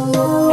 Oh.